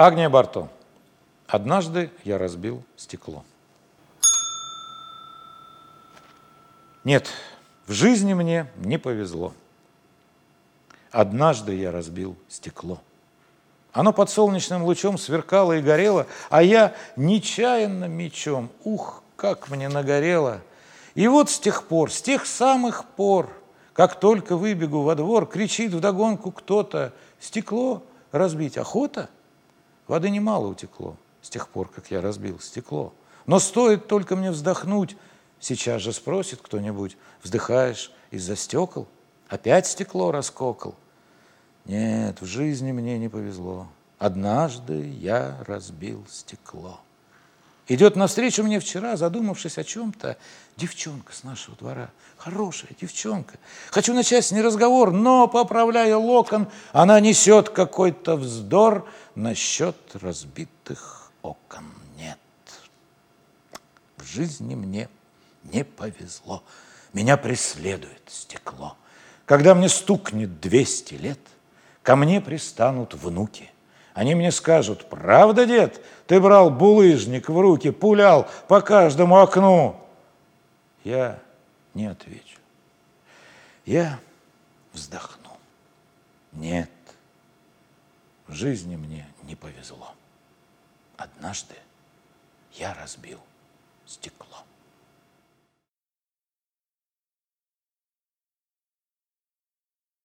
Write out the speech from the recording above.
Агния Барто. Однажды я разбил стекло. Нет, в жизни мне не повезло. Однажды я разбил стекло. Оно под солнечным лучом сверкало и горело, а я нечаянно мечом, ух, как мне нагорело. И вот с тех пор, с тех самых пор, как только выбегу во двор, кричит вдогонку кто-то, стекло разбить охота? Воды немало утекло с тех пор, как я разбил стекло. Но стоит только мне вздохнуть, сейчас же спросит кто-нибудь, вздыхаешь из-за стекол? Опять стекло раскокал? Нет, в жизни мне не повезло. Однажды я разбил стекло. Идет навстречу мне вчера, задумавшись о чем-то, девчонка с нашего двора. Хорошая девчонка. Хочу начать с ней разговор, но, поправляя локон, она несет какой-то вздор насчет разбитых окон. Нет, в жизни мне не повезло. Меня преследует стекло. Когда мне стукнет 200 лет, ко мне пристанут внуки – они мне скажут, правда, дед, ты брал булыжник в руки, пулял по каждому окну? Я не отвечу. Я вздохну. Нет, в жизни мне не повезло. Однажды я разбил стекло.